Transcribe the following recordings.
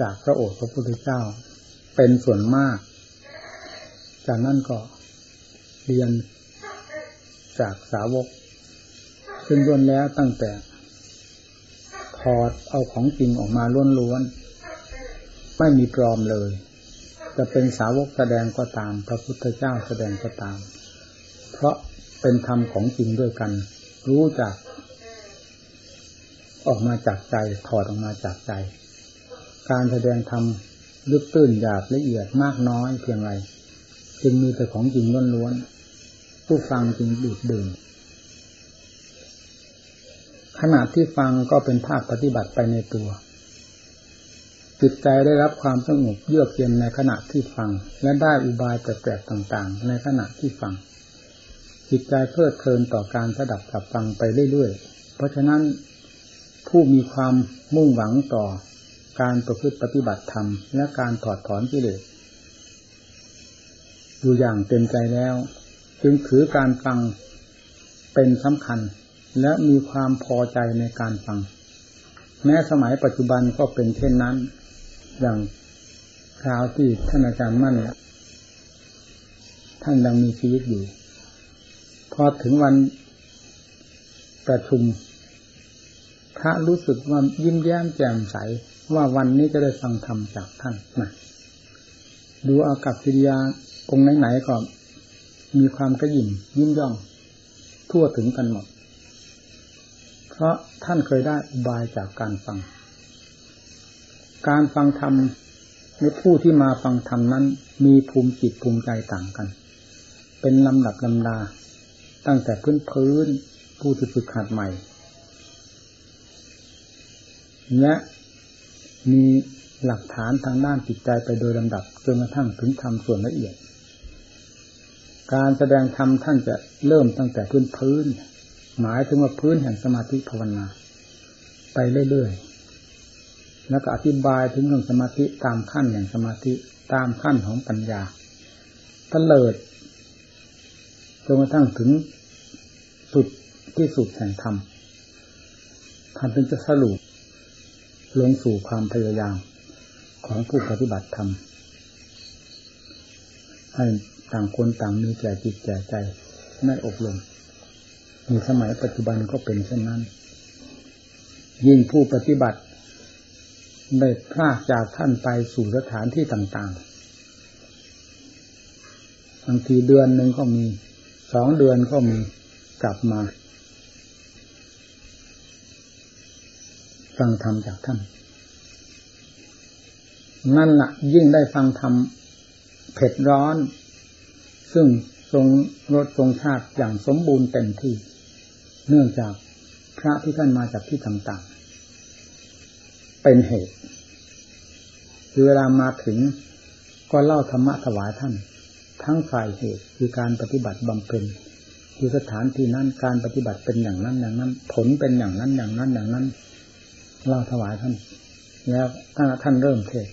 จากพระโอษฐ์พระพุทธเจ้า เป็นส่วนมาก จากนั้นก็เรียนจากสาวก ซึ่งล้วนแล้วตั้งแต่ถอดเอาของจริงออกมาล้วนๆไม่มีปลอมเลย จะเป็นสาวกแสดงก็ตาม พระพุทธเจ้าแสดงก็ตาม เพราะเป็นธรรมของจริงด้วยกัน รู้จัก ออกมาจากใจถอดออกมาจากใจ การแสดงธรรมลึกตื้นหยาบละเอียดมากน้อยเพียงไรจึงมีแต่ของจริงล้วนๆผู้ฟังจึงดูดดื่มขณะที่ฟังก็เป็นภาคปฏิบัติไปในตัวจิตใจได้รับความสงบเยือกเย็นในขณะที่ฟัง และได้อุบายแปลกๆต่างๆ ในขณะที่ฟัง จิตใจเพลิดเพลินต่อการสดับกับฟังไปเรื่อยๆ เพราะฉะนั้นผู้มีความมุ่งหวังต่อ การประพฤติปฏิบัติธรรม และการถอดถอนกิเลสอยู่อย่างเต็มใจแล้ว จึงถือการฟังเป็นสำคัญ และมีความพอใจในการฟัง แม้สมัยปัจจุบันก็เป็นเช่นนั้น อย่างคราวที่ท่านอาจารย์มั่นท่านยังมีชีวิตอยู่ พอถึงวันประชุมพระรู้สึกว่ายิ้มแย้มแจ่มใส ว่าวันนี้จะได้ฟังธรรมจากท่านนะดูอากับกิริยาองค์ไหนๆก็มีความกระยิ่มยิ้มย่อง ทั่วถึงกันหมด เพราะท่านเคยได้อุบายจากการฟัง การฟังธรรมในผู้ที่มาฟังธรรมนั้น มีภูมิจิตภูมิใจต่างกัน เป็นลำดับลำดา ตั้งแต่พื้นพื้นผู้ที่ฝึกหัดใหม่ และ มีหลักฐานทางด้านจิตใจไปโดยลำดับจนกระทั่งถึงธรรมส่วนละเอียด การแสดงธรรมท่านจะเริ่มตั้งแต่พื้นพื้น หมายถึงว่าพื้นแห่งสมาธิภาวนา ไปเรื่อยๆ แล้วก็อธิบายถึงเรื่องสมาธิตามขั้นแห่งสมาธิตามขั้นของปัญญาตเลิดจนกระทั่งถึงสุดที่สุดแห่งธรรมท่านเป็นจะสรุป ลงสู่ความพยายามของผู้ปฏิบัติธรรมให้ต่างคนต่างมีแก่จิตแก่ใจไม่อบรมในสมัยปัจจุบันก็เป็นเช่นนั้น ยิ่งผู้ปฏิบัติได้พลากจากท่านไปสู่สถานที่ต่างๆบางทีเดือนหนึ่งก็มีสองเดือนก็มีกลับมา ฟังธรรมจากท่าน นั่นละ่ะ ยิ่งได้ฟังธรรมเผ็ดร้อน ซึ่งทรงรสทรงชาติอย่างสมบูรณ์เต็มที่ เนื่องจากพระที่ท่านมาจากที่ต่างๆ เป็นเหตุคือเวลามาถึงก็เล่าธรรมะถวายท่าน ทั้งฝ่ายเหตุคือการปฏิบัติบำเพ็ญคือสถานที่นั้นการปฏิบัติเป็นอย่างนั้นอย่างนั้น ผลเป็นอย่างนั้นอย่างนั้นอย่างนั้น เล่าถวายท่าน แล้วท่านเริ่มเทศ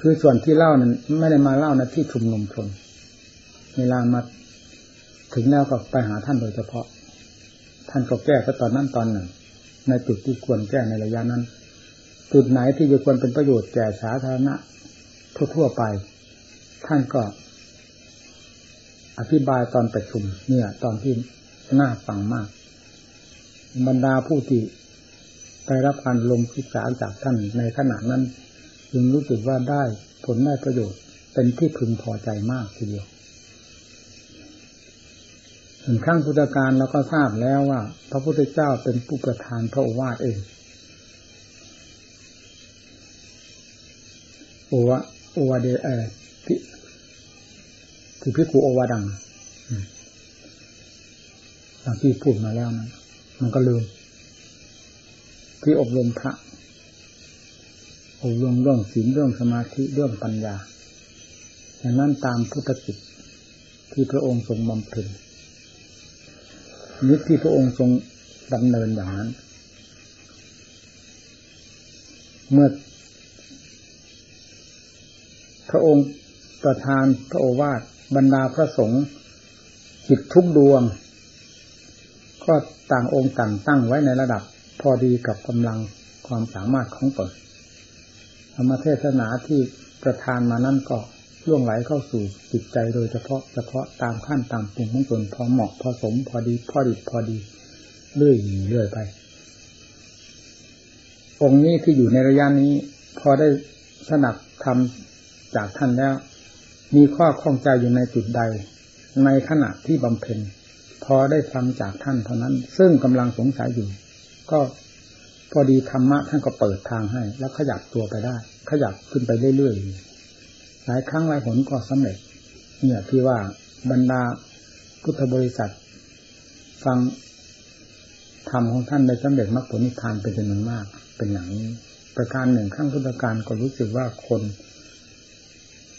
คือส่วนที่เล่านั้นไม่ได้มาเล่าในที่ชุมนุมชน เวลามาถึงแล้วก็ไปหาท่านโดยเฉพาะ ท่านก็แก้ก็ตอนนั้นตอนหนึ่ง ในจุดที่ควรแก้ในระยะนั้น จุดไหนที่จะควรเป็นประโยชน์แก่สาธารณะทั่วๆไป ท่านก็ อธิบายตอนประชุม เนี่ย ตอนที่น่าฟังมาก บรรดาผู้ที่ ไปรับการลมศึกษาจากท่านในขณะนั้น จึงรู้สึกว่าได้ผลได้ประโยชน์เป็นที่พึงพอใจมากทีเดียวถึงครั้งพุทธการเราก็ทราบแล้วว่า พระพุทธเจ้าเป็นผู้ประทานพระโอวาทเองโอวะโอวาเดเอที่คือพิคูโอวาดังหลังที่พูดมาแล้วนะมันก็ลืม ที่อบรมพระ อบรมเรื่องศีลเรื่องสมาธิเรื่องปัญญาอย่างนั้นตามพุทธกิจที่พระองค์ทรงบำเพ็ญนิที่พระองค์ทรงดำเนินอย่างนั้น เมื่อ พระองค์ประทานพระโอวาทบรรดาพระสงฆ์จิตทุกดวง ก็ต่างองค์ต่างตั้งไว้ในระดับ พอดีกับกำลังความสามารถของตนธรรมเทศนาที่ประทานมานั่นก็ล่วงไหลเข้าสู่จิตใจโดยเฉพาะเฉพาะตามขั้นตามปุ่มของตนพอเหมาะพอสมพอดีพอดีพอดีเรื่อยเรื่อยไป องค์นี้ที่อยู่ในระยะนี้ พอได้สนับทำจากท่านแล้ว มีข้อข้องใจอยู่ในจุดใด ในขณะที่บำเพ็ญพอได้ฟังจากท่านเท่านั้น ซึ่งกำลังสงสัยอยู่ ก็พอดีธรรมะท่านก็เปิดทางให้ แล้วขยับตัวไปได้ ขยับขึ้นไปเรื่อยๆหลายครั้งหลายหนก็สำเร็จ เนี่ยที่ว่าบรรดาพุทธบริษัท ฟังธรรมของท่านในสำเร็จมรรคผลนิพพานเป็นจำนวนมาก เป็นอย่างนี้ ประการหนึ่งขั้งพุทธการก็รู้สึกว่าคน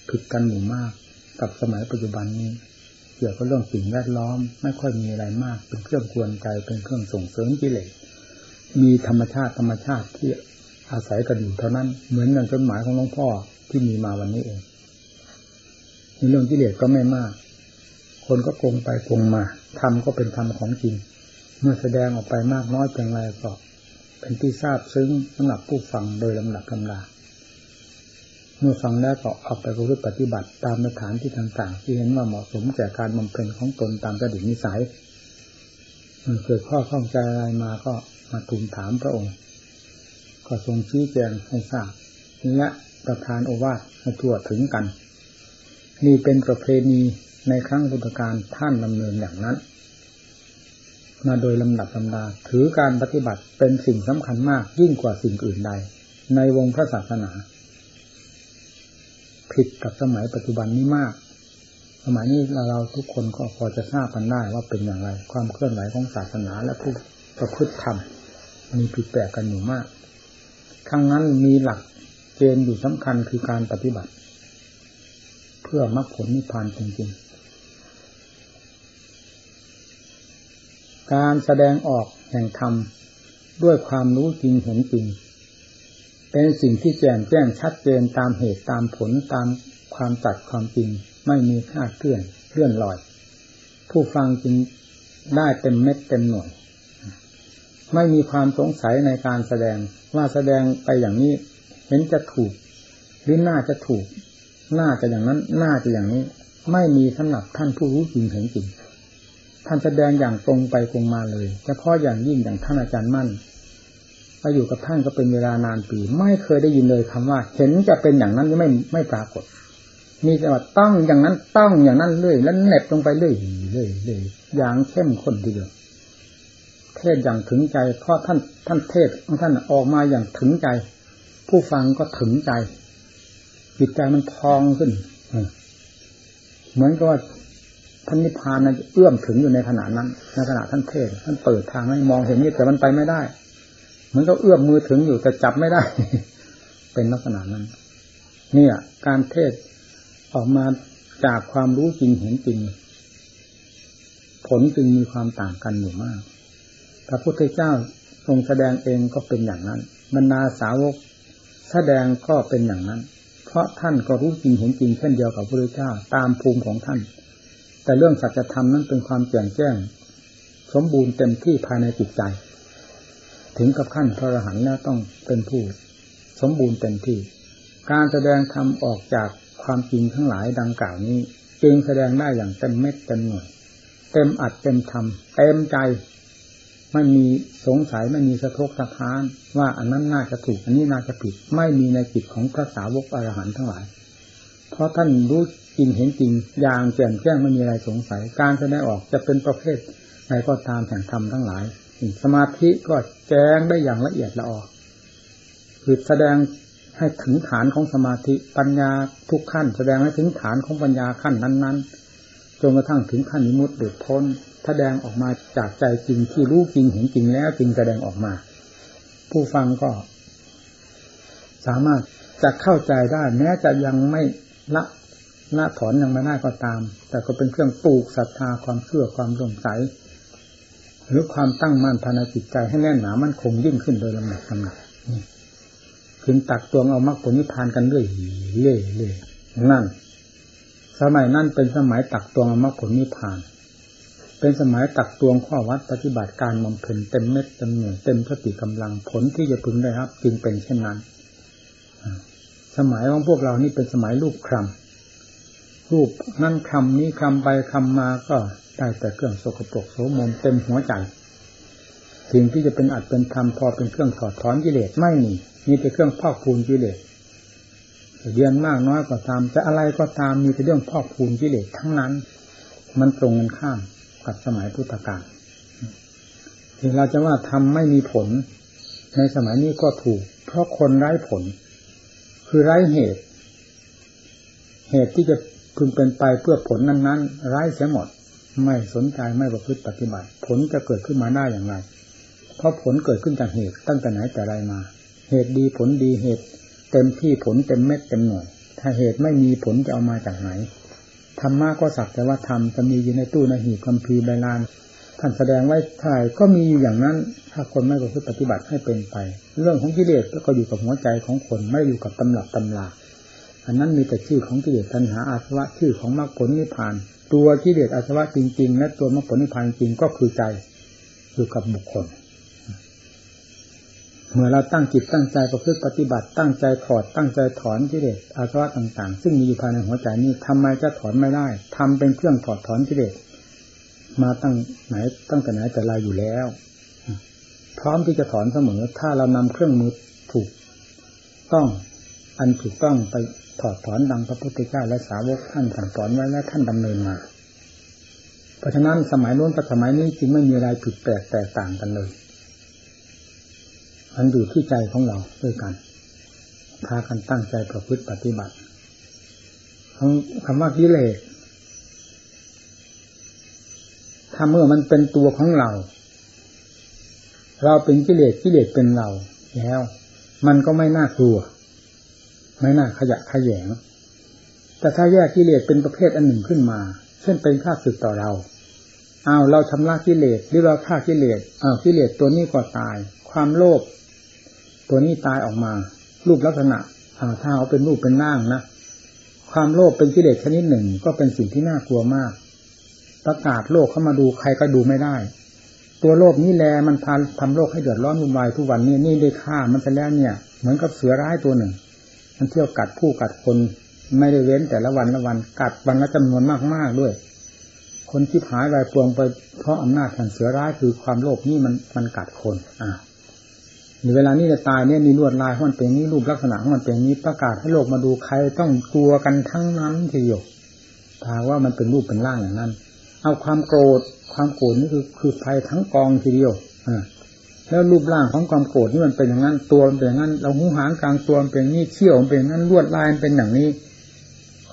ผิดกันหมู่มาก กับสมัยปัจจุบันนี้ เกี่ยวกับเรื่องสิ่งแวดล้อม ไม่ค่อยมีอะไรมาก เป็นเครื่องกวนใจเป็นเครื่องส่งเสริมกิเลส มีธรรมชาติธรรมชาติที่อาศัยกันอยู่เท่านั้นเหมือนอย่างจดหมายของหลวงพ่อที่มีมาวันนี้เองในเรื่องกิเลสก็ไม่มาก คนก็โกงไปโกงมาธรรมก็เป็นธรรมของจริง เมื่อแสดงออกไปมากน้อยเพียงไรก็ เป็นที่ทราบซึ้งสำหรับผู้ฟังโดยลำดับลำดาเมื่อฟังแล้วก็เอาไปประพฤติปฏิบัติตามสถานที่ต่างๆ ที่เห็นว่าเหมาะสมแก่การบำเพ็ญของตนตามกระดิ่งนิสัย เมื่อเกิดข้อข้องใจอะไรมาก็มาทูลถามพระองค์ ก็ทรงชี้แจงให้ทราบและประทานโอวาทให้ทั่วถึงกัน นี่เป็นประเพณีในครั้งพุทธกาลท่านดำเนินอย่างนั้น มาโดยลำดับลำดาถือการปฏิบัติเป็นสิ่งสำคัญมากยิ่งกว่าสิ่งอื่นใด ในวงพระศาสนา ผิดกับสมัยปัจจุบันนี้มาก สมัยนี้เราทุกคนก็พอจะทราบกันได้ว่าเป็นอย่างไร ความเคลื่อนไหวของศาสนาและผู้ประพฤติธรรมมีผิดแปลกกันอยู่มากครั้งนั้นมีหลักเกณฑ์อยู่สำคัญคือการปฏิบัติ เพื่อมรรคผลนิพพานจริงๆ การแสดงออกแห่งธรรมด้วยความรู้จริงเห็นจริง เป็นสิ่งที่แจ่มแจ้งชัดเจนตามเหตุตามผลตามความจัดความจริง ไม่มีคลาดเคลื่อนเลื่อนลอย ผู้ฟังจึงได้เต็มเม็ดเต็มหน่วย ไม่มีความสงสัยในการแสดงว่าแสดงไปอย่างนี้ เห็นจะถูก หรือน่าจะถูก น่าจะอย่างนั้น น่าจะอย่างนี้ ไม่มีสำหรับท่านผู้รู้จริงเห็นจริงท่านแสดงอย่างตรงไปตรงมาเลยเฉพาะอย่างยิ่งอย่างท่านอาจารย์มั่นไปอยู่กับท่านก็เป็นเวลานานปี ไม่เคยได้ยินเลยคำว่า เห็นจะเป็นอย่างนั้นไม่ไม่ปรากฏ มีแต่ว่าต้องอย่างนั้นต้องอย่างนั้นเรื่อยแล้วเน็บลงไปเรื่อยเรื่อยเรื่อยอย่างเข้มข้นทีเดียวเทศอย่างถึงใจเพราะท่านท่านเทศของท่านออกมาอย่างถึงใจ ผู้ฟังก็ถึงใจจิตใจมันพองขึ้นเหมือนกับว่าท่านนิพพานนั้นเอื้อมถึงอยู่ในขณะนั้นในขณะท่านเทศท่านเปิดทางให้มองเห็นนี่แต่มันไปไม่ได้เหมือนก็เอื้อมมือถึงอยู่แต่จับไม่ได้ เป็นลักษณะนั้นเนี่ยการเทศ ออกมาจากความรู้จริงเห็นจริง ผลจึงมีความต่างกันอยู่มาก พระพุทธเจ้าทรงแสดงเองก็เป็นอย่างนั้นบรรดาสาวกแสดงก็เป็นอย่างนั้น เพราะท่านก็รู้จริงเห็นจริงเช่นเดียวกับพระพุทธเจ้าตามภูมิของท่าน แต่เรื่องสัจธรรมนั้นเป็นความแจ่มแจ้ง สมบูรณ์เต็มที่ภายในจิตใจ ถึงกับขั้นพระอรหันต์แล้วต้องเป็นผู้ สมบูรณ์เต็มที่ การแสดงธรรมออกจาก ความจริงทั้งหลายดังกล่าวนี้ จึงแสดงได้อย่างเต็มเม็ดเต็มหน่วยเต็มอัดเต็มทำเต็มใจไม่มีสงสัยไม่มีสะทกสะท้าน ว่าอันนั้นน่าจะถูก อันนี้น่าจะผิด ไม่มีในจิตของพระสาวกอรหันต์ทั้งหลาย เพราะท่านรู้จริงเห็นจริงอย่างแจ่มแจ้งไม่มีอะไรสงสัย การแสดงออกจะเป็นประเภทใดก็ตามแห่งธรรมทั้งหลาย สมาธิก็แจ้งได้อย่างละเอียดละออคือแสดง ให้ถึงฐานของสมาธิปัญญาทุกขั้น แสดงให้ถึงฐานของปัญญาขั้นนั้น ๆ จนกระทั่งถึงขั้นนิมุตติพ้นแสดงออกมาจากใจจริงที่รู้จริงเห็นจริงแล้วจริงแสดงออกมา ผู้ฟังก็ สามารถจะเข้าใจได้ แม้จะยังไม่ละละถอนยังไม่ได้ก็ตาม แต่ก็เป็นเครื่องปลูกศรัทธาความเชื่อความสงสัยหรือความตั้งมั่นภายในจิตใจให้แน่นหนามั่นคงยิ่งขึ้นโดยลำดับลำดับ ถึงตักตวงเอามรรคผลนิพพานกันเรื่อยเรื่อยเรื่อยนั่น สมัยนั้นเป็นสมัยตักตวงเอามรรคผลนิพพาน เป็นสมัยตักตวงข้อวัดปฏิบัติการมองเพ็ญเต็มเม็ดเต็มหน่วยเต็มสติกำลังผลที่จะพึงได้ครับ จึงเป็นเช่นนั้น สมัยของพวกเรานี่เป็นสมัยรูปคำรูปนั่นคำนี้คำไปคำมาก็ได้แต่เครื่องสกปรกโสมมเต็มหัวใจ สิ่งที่จะเป็นอัดเป็นธรรมพอเป็นเครื่องถอดถอนกิเลสไม่มีมีแต่เครื่องพอกพูนกิเลสเรียนมากน้อยก็ตาม จะอะไรก็ตามมีแต่เรื่องพอกพูนกิเลสทั้งนั้น มันตรงกันข้ามกับสมัยพุทธกาลที่เราจะว่าทำไม่มีผล ในสมัยนี้ก็ถูก เพราะคนไร้ผล คือไร้เหตุ เหตุที่จะพึงเป็นไปเพื่อผลนั้น ๆ ไร้เสียหมด ไม่สนใจไม่ประพฤติปฏิบัติ ผลจะเกิดขึ้นมาได้อย่างไร เพราะผลเกิดขึ้นจากเหตุตั้งแต่ไหนแต่ไรมา เหตุดีผลดีเหตุ เต็มที่ผลเต็มเม็ดเต็มหน่วย ถ้าเหตุไม่มีผลจะเอามาจากไหนธรรมะก็สักแต่ว่าธรรมจะมีอยู่ในตู้ในหีบคัมภีร์ใบลานท่านแสดงไว้ถ่ายก็มีอยู่อย่างนั้น ถ้าคนไม่ประพฤติปฏิบัติให้เป็นไป เรื่องของกิเลสก็อยู่กับหัวใจของคนไม่อยู่กับตำหลับตำลาอันนั้นมีแต่ชื่อของกิเลสตัณหาอาสวะชื่อของมรรคผลนิพพาน ตัวกิเลสอาสวะจริงๆและตัวมรรคผลนิพพานจริงก็คือใจอยู่กับบุคคล เมื่อเราตั้งจิตตั้งใจประพฤติปฏิบัติตั้งใจถอดตั้งใจถอนกิเลสอาสวะต่างๆ ซึ่งมีอยู่ภายในหัวใจนี้ทำไมจะถอนไม่ได้ทำเป็นเครื่องถอดถอนกิเลสมาตั้งไหนตั้งแต่ไหนแต่ไรอยู่แล้ว พร้อมที่จะถอนเสมอ ถ้าเรานำเครื่องมือถูก ต้องอันถูกต้องไปถอดถอนดังพระพุทธเจ้าและสาวกท่านสั่งสอนไว้และท่านดำเนินมาเพราะฉะนั้นสมัยโน้นกับสมัยนี้จึงไม่มีอะไรผิดแปลกแตกต่างกันเลย มันอยู่ที่ใจของเราด้วยกัน พากันตั้งใจประพฤติปฏิบัติคำว่ากิเลสถ้าเมื่อมันเป็นตัวของเรา เราเป็นกิเลสกิเลสเป็นเรา แล้ว มันก็ไม่น่ากลัว ไม่น่าขยะขยง แต่ถ้าแยกกิเลสเป็นประเภทอันหนึ่งขึ้นมา เช่นเป็นข้าศึกต่อเราเอาเราชำระกิเลสหรือเราฆ่ากิเลสเอากิเลสตัวนี้ก็ตาย ความโลภ ตัวนี้ตายออกมา รูปลักษณะถ้าเอาเป็นรูปเป็นร่างนะความโลภเป็นกิเลสชนิดหนึ่งก็เป็นสิ่งที่น่ากลัวมาก ประกาศโลกเข้ามาดูใครก็ดูไม่ได้ ตัวโลภนี่แลมันพาทำโลกให้เดือดร้อนวุ่นวายทุกวันนี้นี่ได้ฆ่ามันไปแล้วเนี่ย เหมือนกับเสือร้ายตัวหนึ่ง มันเที่ยวกัดผู้กัดคนไม่ได้เว้นแต่ละวันละวันกัดวันละจำนวนมากๆด้วย คนที่หายไปปวงไปเพราะอำนาจแห่งเสือร้ายคือความโลภนี่มันมันกัดคนอ่า เวลานี้จะตายเนี่ยมีลวดลายของมันเป็นนี้รูปลักษณะของมันเป็นนี้ประกาศให้โลกมาดูใครต้องกลัวกันทั้งนั้นทีเดียวถาว่ามันเป็นรูปเป็นร่างอย่างนั้น เอาความโกรธความโกรธนี่คือคือภัยทั้งกองทีเดียวอ่าแล้วรูปร่างของความโกรธนี่มันเป็นอย่างนั้นตัวมันเป็นอย่างนั้นเราหูหางกลางตัวมันเป็นนี้เชี่ยวมันเป็นอย่างนั้นลวดลายมันเป็นอย่างนี้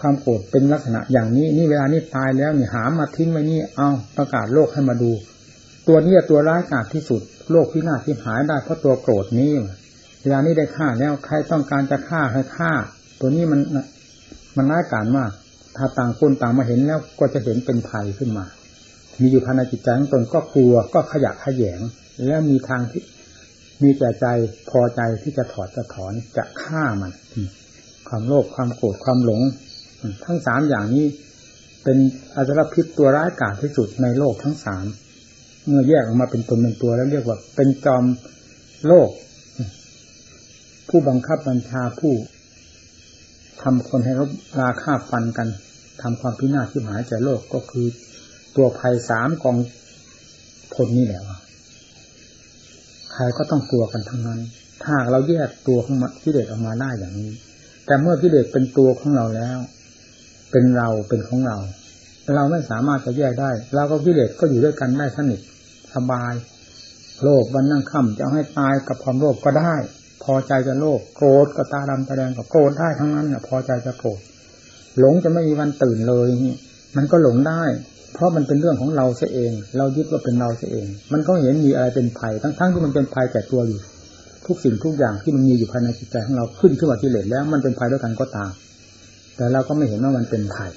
ความโกรธเป็นลักษณะอย่างนี้ นี่เวลานี้ตายแล้วนี่หามาทิ้งไว้นี่เอาประกาศโลกให้มาดู ตัวนี้ตัวร้ายกาจที่สุด โลกพินาศที่หายได้เพราะตัวโกรธนี้เวลานี้ได้ฆ่าแล้วใครต้องการจะฆ่าให้ฆ่า ตัวนี้มันมันร้ายกาจมาก ถ้าต่างคนต่างมาเห็นแล้วก็จะเห็นเป็นภัยขึ้นมา มีอยู่ภายในจิตใจของตนก็กลัวก็ขยะขยง แล้วมีทางที่มีแก่ใจพอใจที่จะถอดจะถอนจะฆ่ามัน ความโลภความโกรธความหลง ทั้งสามอย่างนี้เป็นอาจารพิษตัวร้ายกาจที่สุดในโลกทั้งสาม เมื่อแยกออกมาเป็นตนเป็นตัวแล้วเรียกว่า เป็นจอมโลก ผู้บังคับบัญชาผู้ทำคนให้รบราฆ่าฟันกันทำความพินาศที่หายใจโลกก็คือ ตัวภัยสามกองพลนี่แหละใครก็ต้องกลัวกันทั้งนั้นถ้าเราแยกตัวของกิเลสออกมาได้อย่างนี้ แต่เมื่อกิเลสเป็นตัวของเราแล้ว เป็นเราเป็นของเรา เราไม่สามารถจะแยกได้ เราก็กิเลสก็อยู่ด้วยกันได้สนิท สบาย โลภวันนั่งค่ำจะให้ตายกับความโลภก็ได้ พอใจจะโลภโกรธก็ตาดำตาแดงก็โกรธได้ทั้งนั้นเนี่ยพอใจจะโกรธหลงจะไม่มีวันตื่นเลยนี่มันก็หลงได้ เพราะมันเป็นเรื่องของเราเสียเอง เรายึดว่าเป็นเราเสียเอง มันก็เห็นมีอะไรเป็นภัยทั้งๆที่มันเป็นภัยแก่ตัวอยู่ทุกสิ่งทุกอย่างที่มันมีอยู่ภายในจิตใจของเราขึ้นขึ้นมาที่เลสแล้วมันเป็นภัยด้วยกันก็ตาม แต่เราก็ไม่เห็นว่ามันเป็นภัย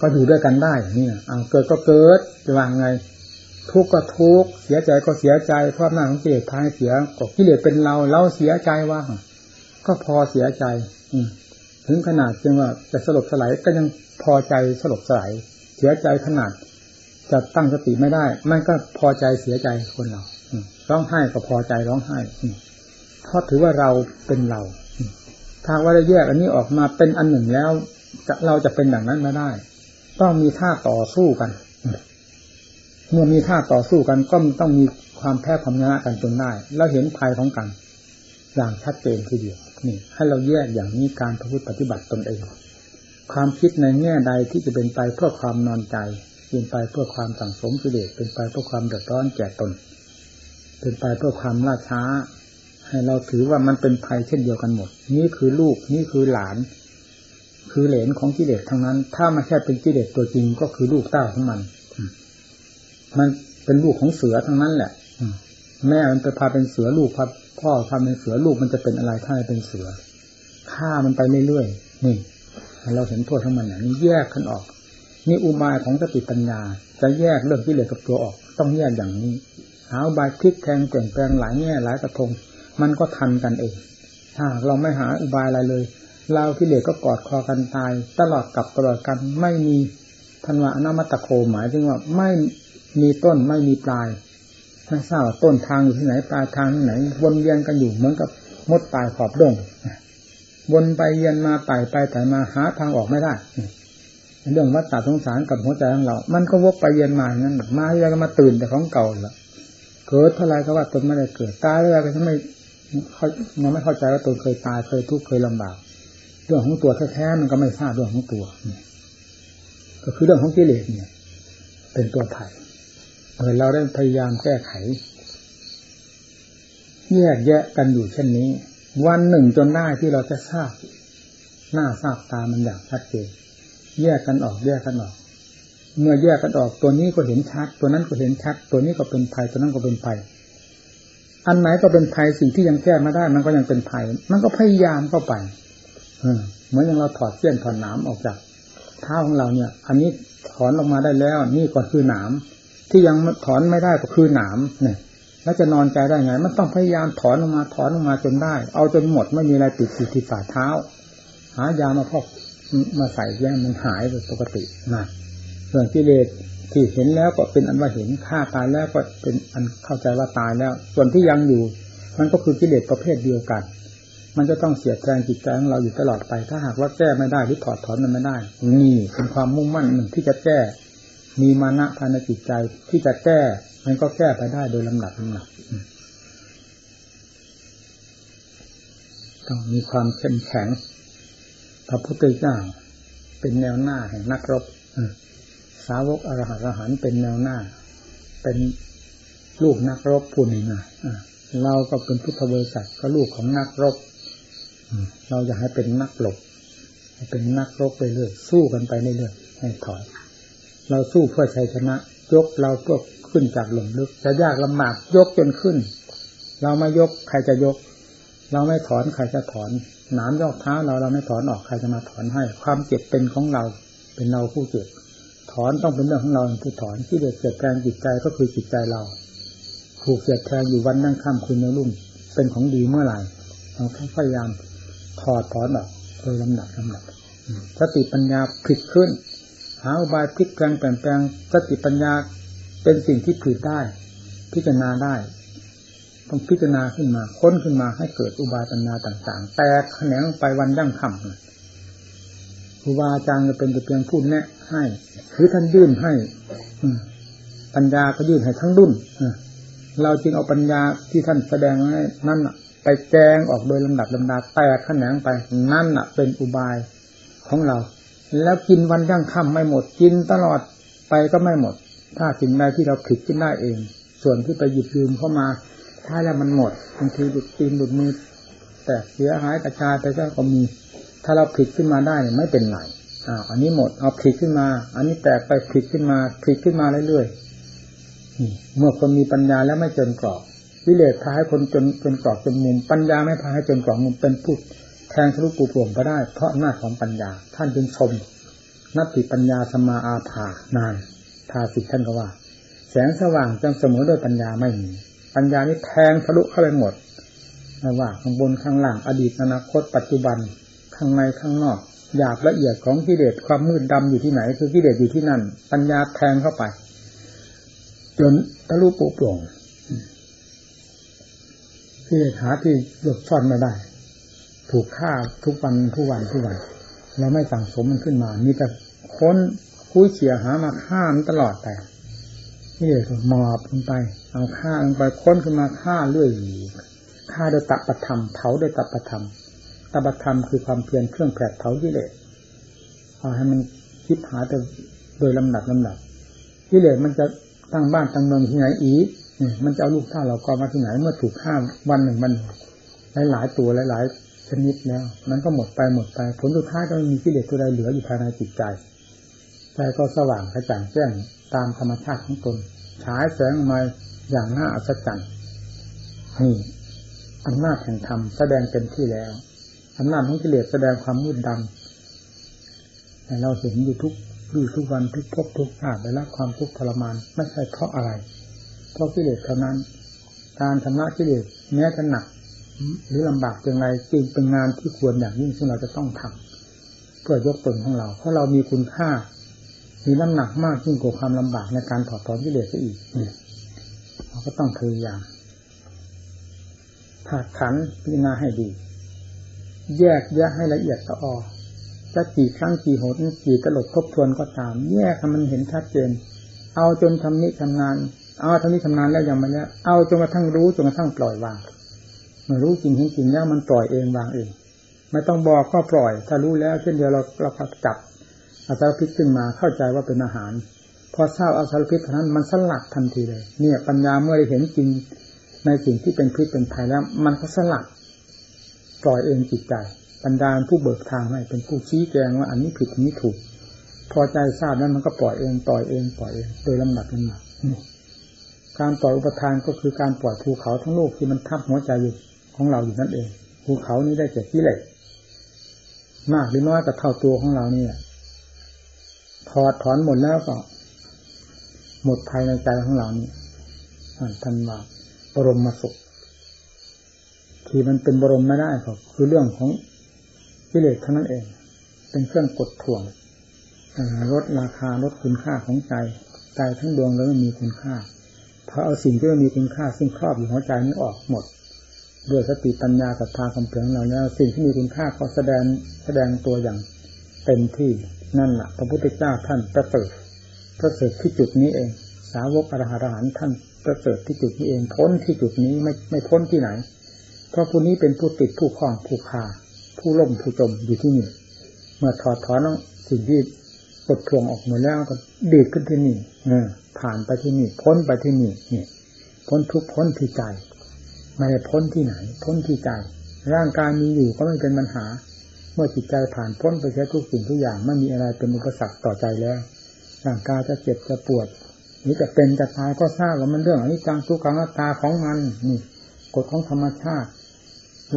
ก็อยู่ด้วยกันได้เนี่ยเอาเกิดก็เกิดจะวางไง ทุกข์ก็ทุกข์เสียใจก็เสียใจเพราะหน้าของกิเลสพายเสียก็กิเลสเป็นเราเราเสียใจว่าก็พอเสียใจ อืถึงขนาดจึงว่าจะสลบสลายก็ยังพอใจสลบสลายเสียใจขนาด จะตั้งสติไม่ได้ มันก็พอใจเสียใจคนเราร้องไห้ก็พอใจร้องไห้เพราะถือว่าเราเป็นเราถ้าว่าได้แยกอันนี้ออกมาเป็นอันหนึ่งแล้วเราจะเป็นอย่างนั้นไม่ได้ ต้องมีท่าต่อสู้กัน เมื่อมีท่าต่อสู้กันก็ต้องมีความแพ้ความชนะกันจนได้ แล้วเห็นภัยของกัน อย่างชัดเจนทีเดียวนี่ให้เราแยกอย่างนี้การพระพุทธปฏิบัติตนเอง ความคิดในแง่ใดที่จะเป็นไปเพื่อความนอนใจเป็นไปเพื่อความสั่งสมกิเลสเป็นไปเพื่อความเดือดร้อนแก่ตน เป็นไปเพื่อความล่าช้า ให้เราถือว่ามันเป็นภัยเช่นเดียวกันหมด นี่คือลูกนี่คือหลาน คือเหลนของกิเลสทั้งนั้น ถ้ามันแค่เป็นกิเลสตัวจริงก็คือลูกเต้าของมัน มันเป็นลูกของเสือทั้งนั้นแหละแม่มันไปพาเป็นเสือลูกพาพ่อพาเป็นเสือลูกมันจะเป็นอะไรถ้าเป็นเสือฆ่ามันไปเรื่อยๆนี่เราเห็นโทษของมันอย่างนี้แยกกันออก นี่อุบายของสติปัญญา จะแยกเรื่องกิเลสกับตัวออก ต้องแยกอย่างนี้หาอุบายพลิกแทงเปลี่ยนแปลงหลายแง่หลายกระทง มันก็ทันกันเองถ้าเราไม่หาอุบายอะไรเลยเรากิเลสก็กอดคอกันตาย ตลอดกับตลอดกันไม่มีธันวานามัตตโคหมายถึงว่าไม่ มีต้นไม่มีปลายไม่ทราบว่าต้นทางอยู่ที่ไหนปลายทางที่ไหน วนเวียนกันอยู่เหมือนกับมดตายขอบดงวนไปเวียนมาไต่ไปไต่มาหาทางออกไม่ได้เรื่องวัฏฏะสงสารกับหัวใจของเรา มันก็วกไปเวียนมาอย่างนั้นมาแล้วก็มาตื่นแต่ของเก่าล้วเกิดเท่าไรก็ว่าตนไม่ได้เกิดตายแล้วก็ไม่เขายังไม่เข้าใจว่าตนเคยตายเคยทุกข์เคยลำบากเรื่องของตัวแท้ๆมันก็ไม่ทราบเรื่องของตัวก็คือเรื่องของกิเลสเนี่ย เป็นตัวไผ่ เมื่อเราได้พยายามแก้ไข แยกแยะกันอยู่เช่นนี้ วันหนึ่งจนได้ที่เราจะทราบ หน้าทราบตามันอย่างชัดเจนแยกกันออกแยกกันออก เมื่อแยกกันออกตัวนี้ก็เห็นชัด ตัวนั้นก็เห็นชัด ตัวนี้ก็เป็นภัยตัวนั้นก็เป็นภัยอันไหนก็เป็นภัยสิ่งที่ยังแก้ไม่ได้มันก็ยังเป็นภัย มันก็พยายามเข้าไปเหมือนอย่างเราถอดเสี้ยนถอดหนามออกจากเท้าของเราเนี่ย อันนี้ถอนออกมาได้แล้ว นี่ก็คือหนาม ที่ยังถอนไม่ได้ก็คือหนามเนี่ยแล้วจะนอนใจได้ไง มันต้องพยายามถอนออกมาถอนออกมาจนได้ เอาจนหมดไม่มีอะไรติดอยู่ที่ฝ่าเท้า หายามาพอกมาใส่แย่มันหายไปปกตินะส่วนกิเลสที่เห็นแล้วก็เป็นอันว่าเห็นฆ่าตายแล้วก็เป็นอันเข้าใจว่าตายแล้ว ส่วนที่ยังอยู่ มันก็คือกิเลสประเภทเดียวกัน มันจะต้องเสียดแทงจิตใจของเราอยู่ตลอดไป ถ้าหากว่าแก้ไม่ได้หรือถอดถอนมันไม่ได้ นี่เป็นความมุ่งมั่นหนึ่งที่จะแก้ มีมานะภายในจิตใจที่จะแก้ มันก็แก้ไปได้โดยลำดับลำดับต้องมีความเข้มแข็งพระพุทธเจ้าเป็นแนวหน้าแห่งนักรบสาวกอรหัตอรหันเป็นแนวหน้า เป็นลูกนักรบผู้หนึ่งเราก็เป็นพุทธบริษัทก็ลูกของนักรบเราอยากให้เป็นนักหลบให้เป็นนักรบไปเรื่อยสู้กันไปเรื่อยให้ถอย เราสู้เพื่อชัยชนะ ยกเราเพื่อขึ้นจากหลุมลึก จะยากลำบากยกจนขึ้น เราไม่ยกใครจะยก เราไม่ถอนใครจะถอนหนามยอกเท้าเราเราไม่ถอนออกใครจะมาถอนให้ ความเจ็บเป็นของเราเป็นเราผู้เจ็บถอนต้องเป็นเรื่องของเราผู้ถอนที่เดือดเกิดแรงจิตใจก็คือจิตใจเราถูกเสียดแทงอยู่วันนั่งค่ำคืนในรุ่งเป็นของดีเมื่อไหร่เราพยายามถอดถอนออกโดยลำดับลำดับสติปัญญาผิดขึ้น หาอุบายพลิกแปลงเปลี่ยนแปลงสติปัญญาเป็นสิ่งที่ผิดได้ พิจารณาได้ ต้องพิจารณาขึ้นมาค้นขึ้นมาให้เกิดอุบายปัญญาต่าง ๆ แตกแขนงไปวันยั่งค่ำครูบาอาจารย์จะเป็นแต่เพียงพูดแนะให้หรือท่านยื่นให้ปัญญาก็ยื่นให้ทั้งรุ่นเราจึงเอาปัญญาที่ท่านแสดงให้นั่นไปแจงออกโดยลำดับลำดาแตกแขนงไปนั่นเป็นอุบายของเรา แล้วกินวันยั่งค่ำไม่หมดกินตลอดไปก็ไม่หมด ถ้าสิ่งใดที่เราผิดขึ้นได้เอง ส่วนที่ไปหยิบยืมเข้ามา ถ้าแล้วมันหมดบางทีหลุดตีนหลุดมือแต่เสียหายกระจายไปก็มี ถ้าเราผิดขึ้นมาได้ไม่เป็นไรอ่าอันนี้หมดเอาผิดขึ้นมา อันนี้แตกไปผิดขึ้นมาผิดขึ้นมาเรื่อยๆเมื่อคนมีปัญญาแล้วไม่จนกรอบวิเลศพาให้คนจนจนกรอบจนมุมปัญญาไม่พาให้จนกรอบมุมเป็นผู้ แทงทะลุปูปวงไปได้ เพราะหน้าของปัญญา ท่านจึงชม นัตติปัญญาสมาอาภานานทาสิท่านก็ว่า แสงสว่างจังเสมอด้วยปัญญาไม่มี ปัญญานี้แทงทะลุเข้าไปหมดไม่ว่าข้างบนข้างล่างอดีตอนาคต ปัจจุบันข้างในข้างนอกหยาบละเอียดของกิเลสความมืดดำอยู่ที่ไหน คือกิเลสอยู่ที่นั่น ปัญญาแทงเข้าไปจนทะลุปุโปร่งที่หาที่หลบซ่อนไม่ได้ ถูกฆ่าทุกวันทุกวันทุกวัน เราไม่สั่งสมมันขึ้นมา มีแต่ค้นคุยเฉียหามาฆ่ามันตลอดแต่นี่เลยหมอบลงไป เอาฆ่าลงไปค้นขึ้นมาฆ่าเรื่อยฆ่าโดยตัปธรรมเผาโดยตัปธรรมตัปธรรมคือความเพียรเครื่องแผดเผาที่เลยเอาให้มันคิดหาแต่โดยลำดับลำดับที่เลยมันจะตั้งบ้านตั้งเมืองที่ไหนอีกมันจะเอาลูกท่าเราก็มาที่ไหนเมื่อถูกข้าวันหนึ่งมันหลายหลายตัวหลายหลาย ชนิดแล้ว มันก็หมดไปหมดไป ผลสุดท้ายก็ไม่มีกิเลสตัวใดเหลืออยู่ภายในจิตใจใจก็สว่างกระจ่างแจ้งตามธรรมชาติของตนฉายแสงมาอย่างน่าอัศจรรย์นี่อำนาจแห่งธรรมแสดงเต็มที่แล้วอำนาจของกิเลสแสดงความมืดดำแต่เราเห็นอยู่ทุกอยู่ทุกวันทุกพบทุกชาติได้รับความทุกข์ทรมานไม่ใช่เพราะอะไร เพราะกิเลสเท่านั้น การชำระกิเลสแม้จะหนัก หรือลำบากอย่างไรจึงเป็นงานที่ควรอย่างยิ่งซึ่งเราจะต้องทำเพื่อยกตนของเรา เพราะเรามีคุณค่า มีน้ำหนักมากยิ่งกว่าความลำบากในการถอดถอนกิเลสอีกเราก็ต้องพยายามถากขันพิจารณาให้ดี แยกแยกให้ละเอียดต่อจะกี่ครั้งกี่หนกี่ตลบทบทวนก็ตาม แยกให้มันเห็นชัดเจน เอาจนทำนิทำนาน เอาทำนิทำนานแล้วยังไม่เนี้ยเอาจนกระทั่งรู้จนกระทั่งปล่อยวาง มื่อรู้จริงเห็นจริงแล้วมันปล่อยเองวางเอง ไม่ต้องบอกก็ปล่อย ถ้ารู้แล้วเช่นเดียวเราเราจับอาสารพิษขึ้นมาเข้าใจว่าเป็นอาหาร พอทราบอาสารพิษเท่านั้นมันสลัดทันทีเลย เนี่ย ปัญญาเมื่อได้เห็นจริงในสิ่งที่เป็นพิษเป็นภัยแล้ว มันก็สลัดปล่อยเองจิตใจปัญญาผู้เบิกทางให้เป็นผู้ชี้แจงว่าอันนี้ผิดอันนี้ถูก พอใจทราบนั้นมันก็ปล่อยเองปล่อยเองปล่อยเองโดยลำดับลำดับการปล่อยอุปทานก็คือการปล่อยภูเขาทั้งโลกที่มันทับหัวใจอยู่ ของเราอยู่นั่นเองภูเขานี้ได้เจ็บที่เล็กมากหรือน้อยกับเท่าตัวของเรานี่แหละถอดถอนหมดแล้วก็ หมดภายในใจของเรานี่ท่านว่าบรมมาสุขที่มันเป็นบรมไม่ได้ก็คือเรื่องของกิเลสเท่านั้นเอง เป็นเครื่องกดถ่วงลดราคาลดคุณค่าของใจใจทั้งดวงแล้วไม่มีคุณค่าเพราะเอาสิ่งที่ไม่มีคุณค่าซึ่งครอบอยู่หัวใจนี้ออกหมด ด้วยสติปัญญาศรัทธาคำเพียงเราแล้วสิ่งที่มีคุณค่าก็แสดงแสดงตัวอย่างเต็มที่นั่นแหละพระพุทธเจ้าท่านประเสริฐประเสริฐที่จุดนี้เอง สาวกอรหันท่านประเสริฐที่จุดนี้เอง พ้นที่จุดนี้ไม่ไม่พ้นที่ไหน เพราะผู้นี้เป็นผู้ติดผู้คล้องผู้คาผู้ล่มผู้จมอยู่ที่นี่ เมื่อถอดถอนสิ่งที่กดทวงออกหมดแล้วก็ดีดขึ้นที่นี่เออผ่านไปที่นี่ พ้นไปที่นี่เนี่ยพ้นทุกพ้นที่ใจ ไม่ได้พ้นที่ไหน พ้นที่ใจ ร่างกายมีอยู่ก็ไม่เป็นปัญหา เมื่อจิตใจผ่านพ้นไปใช้ทุกสิ่งทุกอย่างไม่มีอะไรเป็นอุปสรรคต่อใจแล้ว ร่างกายจะเจ็บจะปวดนี่จะเป็นจะตายก็ทราบว่ามันเรื่องอนิจจังทุกขังตาของมันนี่กฎของธรรมชาติ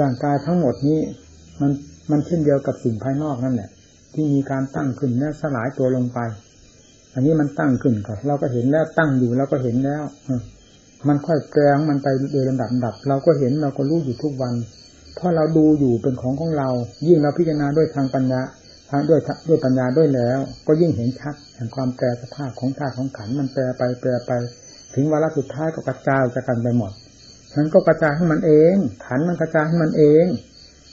ร่างกายทั้งหมดนี้ มันมันเช่นเดียวกับสิ่งภายนอกนั่นแหละ ที่มีการตั้งขึ้นและสลายตัวลงไป อันนี้มันตั้งขึ้นก่อนเราก็เห็นแล้วตั้งอยู่เราก็เห็นแล้ว มันค่อยแปลงมันไปโดยลำดับดับ เราก็เห็นเราก็รู้อยู่ทุกวัน เพราะเราดูอยู่เป็นของของเรา ยิ่งเราพิจารณาด้วยทางปัญญาทางด้วยด้วยปัญญาด้วยแล้ว ก็ยิ่งเห็นชัดแห่งความแปรสภาพของธาตุของขันมันแปรไปแปรไป ถึงวาระสุดท้ายก็กระจายจากกันไปหมดมันก็กระจายให้มันเอง ขันมันกระจายให้มันเอง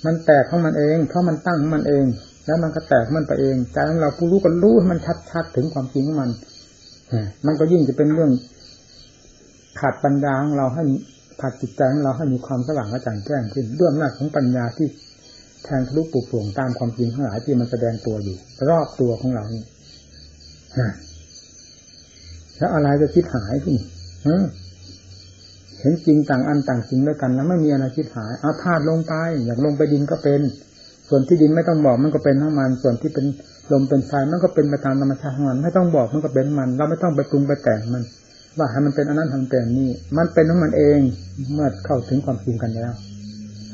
มันแตกของมันเอง เพราะมันตั้งของมันเอง แล้วมันก็แตกมันไปเองใจของเราผู้รู้ก็รู้ให้มันชัดๆถึงความจริงของมันมันก็ยิ่งจะเป็นเรื่อง ขาดปัญญาของเราให้ขาดจิตใจของเราให้มีความสว่างกระจ่างแจ้งขึ้นด้วยอำนาจของปัญญาที่แทงทะลุปลุกปลงตามความจริงทั้งหลายที่มันแสดงตัวอยู่ รอบตัวของเรานี่แล้วอะไรจะคิดหายขึ้นเห็นจริงต่างอันต่างจริงด้วยกัน แล้วไม่มีอะไรคิดหายเอาธาตุลงไปอยากลงไปดินก็เป็น ส่วนที่ดินไม่ต้องบอกมันก็เป็นทั้งมัน ส่วนที่เป็นลมเป็นไฟมันก็เป็นไปตามธรรมชาติของมันไม่ต้องบอกมันก็เป็นมัน เราไม่ต้องไปปรุงไปแต่งมัน ว่าให้มันเป็นอันนั้นทำเป็นนี่มันเป็นของมันเองเมื่อเข้าถึงความจริงกันแล้ว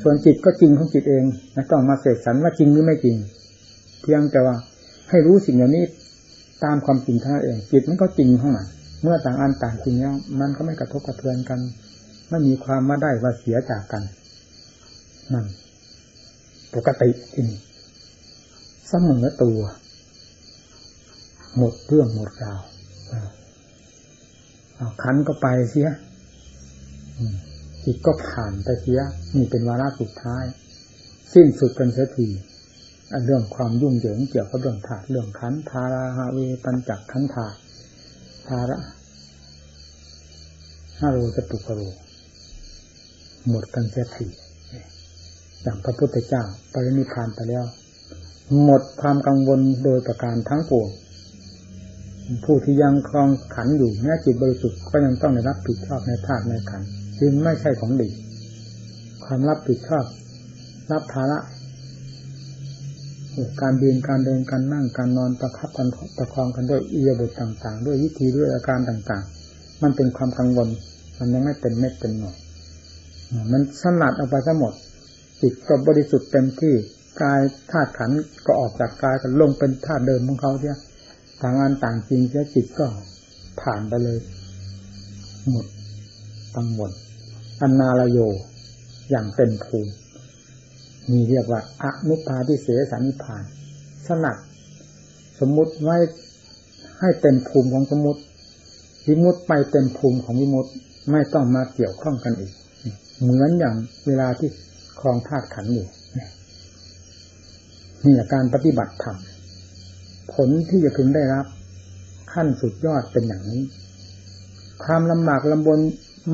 ส่วนจิตก็จริงของจิตเองไม่ต้องมาเสกสรรว่าจริงหรือไม่จริง เพียงแต่ว่าให้รู้สิ่งเหล่านี้ตามความจริงเท่านั้นเอง จิตมันก็จริงของมันเมื่อต่างอันต่างจริงแล้วมันก็ไม่กระทบกระเทือนกันไม่มีความมาได้ว่าเสียจากกันนั่นปกติจริงเสมอตัว หมดเรื่องหมดราว ขันก็ไปเสียจิตก็ผ่านไปเสียนี่เป็นวาระสุดท้าย สิ้นสุดกันเสียทีเรื่องความยุ่งเหยิงเกี่ยวกับเรื่องธาตุเรื่องขันธาราฮาเวปัญจักขันธาธาระฮาโรจตุกโร หมดกันเสียทีอย่างพระพุทธเจ้าปรินิพานไปแล้ว หมดความกังวลโดยประการทั้งปวง ผู้ที่ยังคลองขันอยู่แม้จิตบริสุทธิ์ก็ยังต้องได้รับผิดชอบในธาตุในขันจึงไม่ใช่ของดีความรับผิดชอบ รับภาระการเดินการเดินการนั่งการนอนประคับกันประคองกันด้วยเอียบทต่าง ๆ ด้วยวิธีด้วยอาการต่าง ๆ มันเป็นความกังวล มันยังไม่เป็นเม็ดเป็นหน่วยมันสลัดออกไปทั้งหมด จิตก็บริสุทธิ์เต็มที่กายธาตุขันก็ออกจากกายก็ลงเป็นธาตุเดิมของเขาเสีย ต่างอันต่างจริงเสียจิตก็ผ่านไปเลย หมดตั้งหมดอันนาลโยอย่างเต็มภูมินี่เรียกว่าอนุปาทิเสสานิพานสนัดสมมุติไว้ให้เต็มภูมิของสมมุติวิมุตไปเต็มภูมิของวิมุตไม่ต้องมาเกี่ยวข้องกันอีก เหมือนอย่างเวลาที่คลองธาตุขันอยู่นี่แหละการปฏิบัติธรรม ผลที่จะพึงได้รับ ขั้นสุดยอดเป็นอย่างนี้ ความลำบากลำบน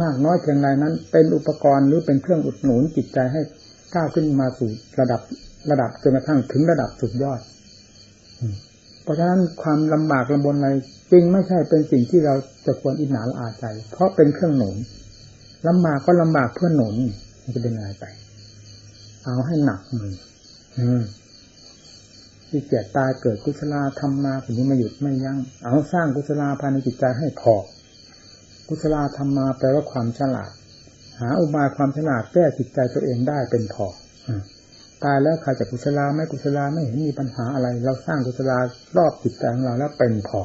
มากน้อยเพียงไรนั้น เป็นอุปกรณ์หรือเป็นเครื่องอุดหนุนจิตใจให้ก้าวขึ้นมาสู่ระดับระดับจนกระทั่งถึงระดับสุดยอด เพราะฉะนั้นความลำบากลำบนอะไรจริงไม่ใช่เป็นสิ่งที่เราจะควรอิจฉาละอาใจ เพราะเป็นเครื่องหนุนลำบากก็ลำบากเพื่อหนุนมันจะเป็นอะไรไป เอาให้หนักมือ ที่เกียตายเกิดกุศลธรรมมาถึงนี้มาหยุดไม่ยัง้งเอาสร้างกุศลภายในจิตใจให้พอกุศลธรรมมาแปลว่าความฉลาด หาอุบายความฉลาดแก้จิตใจตัวเองได้เป็นพอตายแล้วใครจะกุศลาไม่กุศลาไม่เห็นมีปัญหาอะไร เราสร้างกุศลารอบจิตใจของเราแล้วเป็นพอ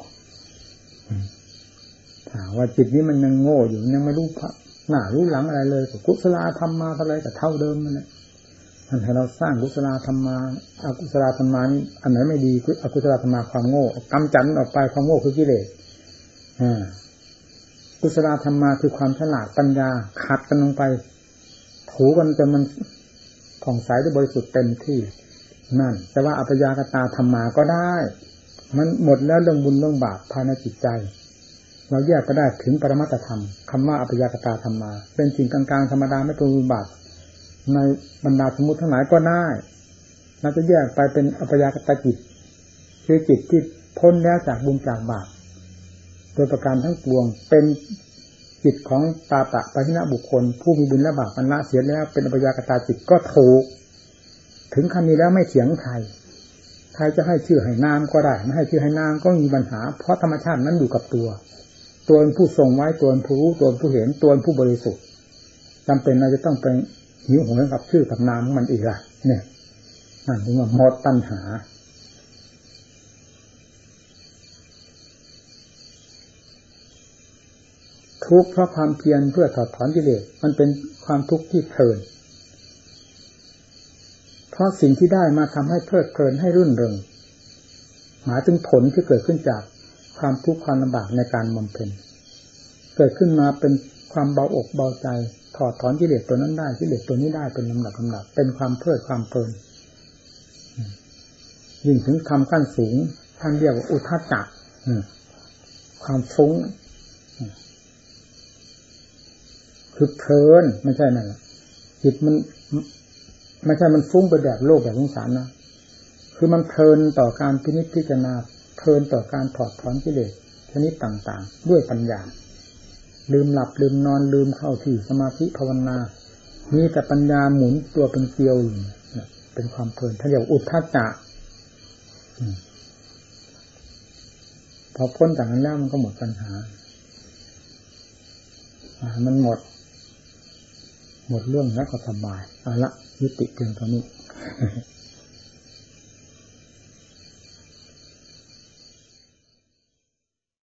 ถามว่าจิตนี้มันยังโง่อยู่ยังไม่รู้หน้ารู้หลังอะไรเลยกุศลาทำมาอะไรแต่เท่าเดิมนั่นแหละ ท่านให้เราสร้างกุศลธรรมาอากุศลธรรมานี่อันไหนไม่ดีคืออกุศลธรรมาความโง่กำจัดออกไปความโง่คือกิเลสอ่ากุศลธรรมาคือความฉลาดปัญญาขัดกันลงไป ถูกันจนมันผ่องใสด้วยบริสุทธิ์เต็มที่นั่น แต่ว่าอัปยากตาธรรมาก็ได้ มันหมดแล้วเรื่องบุญเรื่องบาปภายในจิตใจ เราแยกก็ได้ถึงปรมัตธรรมคำว่าอัปยากตาธรรมา เป็นสิ่งกลางๆธรรมดาไม่เป็นบุญบาป ในบรรดาสมุติทั้งหลายก็ได้เราจะแยกไปเป็นอัปยากตาจิต คือจิตที่พ้นแล้วจากบุญจากบาปโดยประการทั้งปวงเป็นจิตของตาตะปัญญบุคคล ผู้มีบุญและบาปอันละเสียแล้ว เป็นอภยากตาจิตก็ถูก ถึงขั้นนี้แล้วไม่เถียงใครใครจะให้ชื่อให้นามก็ได้ไม่ให้ชื่อให้นามก็มีปัญหา เพราะธรรมชาตินั้นอยู่กับตัว ตัวผู้ทรงไว้ตัวผู้รู้ตัวผู้เห็นตัวผู้บริสุทธิ์จำเป็นเราจะต้องไป หิวโหยกับชื่อกับนามมันอีกล่ะ เนี่ยนั่นถึงว่าหมดปัญหา ทุกข์เพราะความเพียรเพื่อถอดถอนกิเลสมันเป็นความทุกข์ที่เพลินเพราะสิ่งที่ได้มาทำให้เพลิดเพลินให้รื่นเริงหมายถึงผลที่เกิดขึ้นจากความทุกข์ความลำบากในการบำเพ็ญเกิดขึ้นมาเป็นความเบาอกเบาใจ ถอดถอนกิเลสตัวนั้นได้กิเลสตัวนี้ได้เป็นลำดับลำดับ เป็นความเพลิดความเพลินยิ่งถึงคำขั้นสูงท่านเรียกว่าอุทาจักความฟุ้งคือเพลินไม่ใช่นั่นจิตมันไม่ใช่มันฟุ้งไปแบบโลกแบบสงสารนะคือมันเพลินต่อการพินิจพิจารณาเพลินต่อการถอดถอนกิเลสชนิดต่าง ๆ ด้วยปัญญา ลืมหลับลืมนอนลืมเข้าที่สมาธิภาวนา มีแต่ปัญญาหมุนตัวเป็นเกลียวเป็นความเพลินถ้าเรียกอุทธัจจะพอพ้นจากนั้นแล้วมันก็หมดปัญหา มันหมด หมดเรื่องแล้วก็สบายเอาละยุติเพียงเท่านี้